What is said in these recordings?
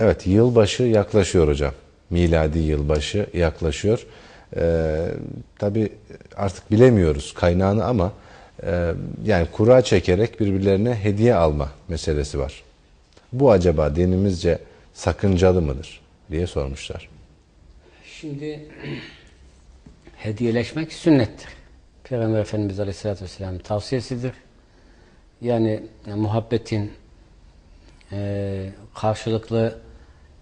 Evet, yılbaşı yaklaşıyor hocam. Miladi yılbaşı yaklaşıyor. Ee, Tabi artık bilemiyoruz kaynağını ama e, yani kura çekerek birbirlerine hediye alma meselesi var. Bu acaba dinimizce sakıncalı mıdır diye sormuşlar. Şimdi hediyeleşmek sünnettir. Peygamber Efendimiz Aleyhisselatü Vesselam'ın tavsiyesidir. Yani muhabbetin e, karşılıklı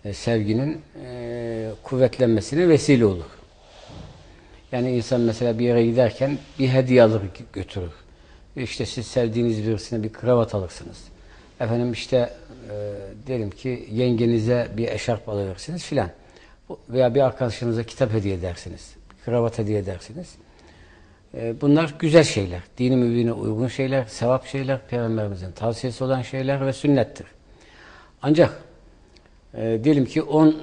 e, sevginin e, kuvvetlenmesine vesile olur. Yani insan mesela bir yere giderken bir hediye alır götürür. İşte siz sevdiğiniz birisine bir kravat alırsınız. Efendim işte e, diyelim ki yengenize bir eşarp alırsınız filan. Veya bir arkadaşınıza kitap hediye edersiniz. Kravat hediye edersiniz. E, bunlar güzel şeyler. Dini mübine uygun şeyler, sevap şeyler, Peygamberimizin tavsiyesi olan şeyler ve sünnettir. Ancak e, diyelim ki 10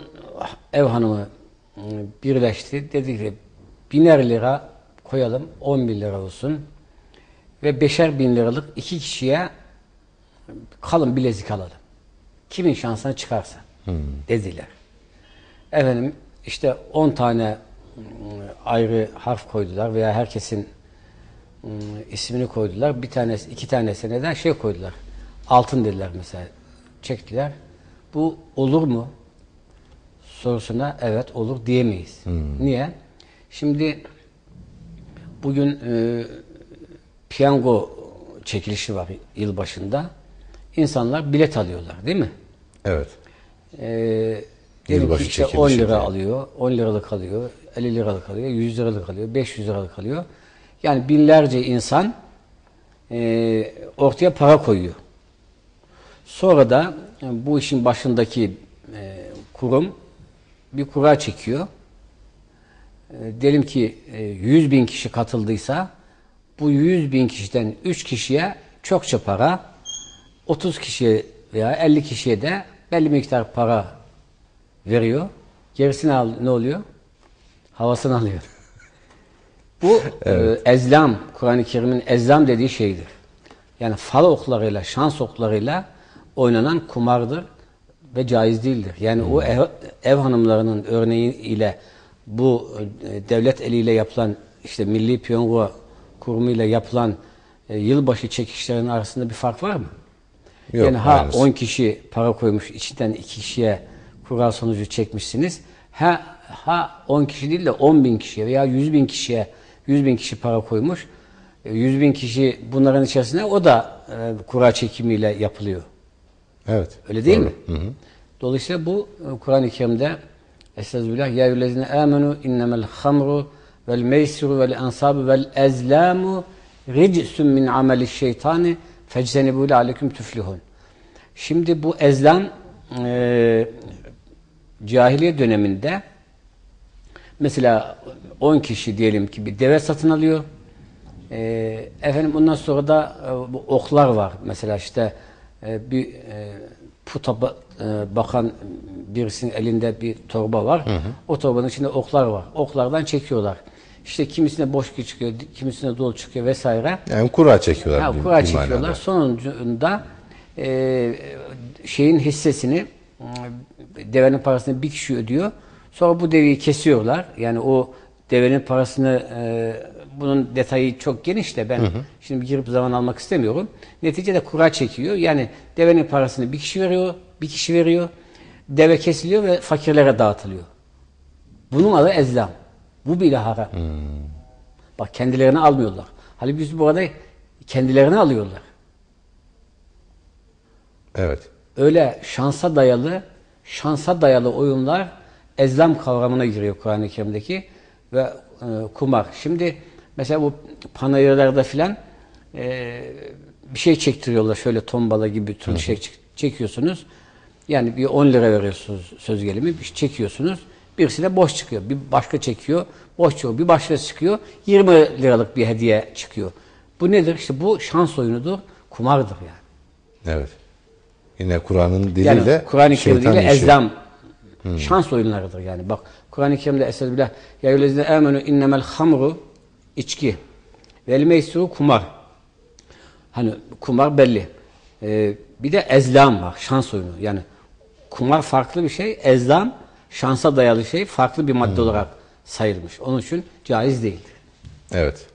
ev hanımı e, birleşti. Dedi ki biner lira koyalım 10 bin lira olsun ve beşer bin liralık iki kişiye kalın bilezik alalım. Kimin şansına çıkarsa hmm. dediler. Efendim işte 10 tane ıı, ayrı harf koydular veya herkesin ıı, ismini koydular. Bir tanesi, iki tanesi neden şey koydular. Altın dediler mesela. Çektiler. Bu olur mu? Sorusuna evet olur diyemeyiz. Hmm. Niye? Şimdi bugün e, piyango çekilişi var yıl başında. İnsanlar bilet alıyorlar değil mi? Evet. Ee, diyelim ki işte 10 lira yani. alıyor, 10 liralık alıyor, 50 liralık alıyor, 100 liralık alıyor, 500 liralık alıyor. Yani binlerce insan e, ortaya para koyuyor. Sonra da bu işin başındaki e, kurum bir kura çekiyor. E, diyelim ki e, 100 bin kişi katıldıysa bu 100 bin kişiden 3 kişiye çokça para, 30 kişiye veya 50 kişiye de belli miktar para veriyor. Gerisini al, ne oluyor? Havasını alıyor. Bu evet. e, ezlam, Kur'an-ı Kerim'in ezlam dediği şeydir. Yani fal oklarıyla, şans oklarıyla oynanan kumardır ve caiz değildir. Yani hmm. o ev, ev hanımlarının örneği ile bu e, devlet eliyle yapılan işte Milli Piyango Kurumu ile yapılan e, yılbaşı çekişlerinin arasında bir fark var mı? Yok, yani ha 10 kişi para koymuş, içinden 2 kişiye kura sonucu çekmişsiniz. Ha, ha 10 kişi değil de 10 bin kişiye veya 100 bin kişiye 100 bin kişi para koymuş. 100 e, bin kişi bunların içerisinde o da e, kura çekimiyle yapılıyor. Evet. Öyle değil doğru. mi? Hı hı. Dolayısıyla bu e, Kur'an-ı Kerim'de Estağfirullah ya yüllezine amenu innemel hamru vel meysiru vel ansabu vel ezlamu ricsun min ameli şeytani feczenibû aleyküm tüflihun. Şimdi bu ezlam e, cahiliye döneminde mesela 10 kişi diyelim ki bir deve satın alıyor. E, efendim bundan sonra da e, bu oklar var. Mesela işte e, bir e, puta e, bakan birisinin elinde bir torba var. Hı hı. O torbanın içinde oklar var. Oklardan çekiyorlar. İşte kimisine boş çıkıyor, kimisine dolu çıkıyor vesaire. Yani kura çekiyorlar. Ha, kura bir çekiyorlar. Manada. Sonunda e, şeyin hissesini devenin parasını bir kişi ödüyor. Sonra bu deveyi kesiyorlar. Yani o devenin parasını e, bunun detayı çok geniş de ben hı hı. şimdi girip zaman almak istemiyorum. Neticede kura çekiyor. Yani devenin parasını bir kişi veriyor, bir kişi veriyor. Deve kesiliyor ve fakirlere dağıtılıyor. Bunun adı ezlam. Bu bile haram. Hmm. Bak kendilerini almıyorlar. Halbuki biz bu arada kendilerini alıyorlar. Evet. Öyle şansa dayalı şansa dayalı oyunlar ezlam kavramına giriyor Kur'an-ı Kerim'deki ve e, kumar. Şimdi mesela bu panayırlarda filan e, bir şey çektiriyorlar şöyle tombala gibi bir tür şey çekiyorsunuz. Yani bir 10 lira veriyorsunuz söz gelimi bir şey çekiyorsunuz. Birisi de boş çıkıyor. Bir başka çekiyor. Boş çıkıyor. Bir başka çıkıyor. 20 liralık bir hediye çıkıyor. Bu nedir? İşte bu şans oyunudur. Kumardır yani. Evet. Yine Kur'an'ın diliyle yani Kur'an-ı hmm. şans oyunlarıdır yani. Bak Kur'an-ı Kerim'de Estağfirullah ya yüllezine amenu innemel hamru içki vel meysuru kumar. Hani kumar belli. Ee, bir de ezlam var. Şans oyunu. Yani kumar farklı bir şey, ezdam şansa dayalı şey farklı bir madde olarak sayılmış. Onun için caiz değildir. Evet.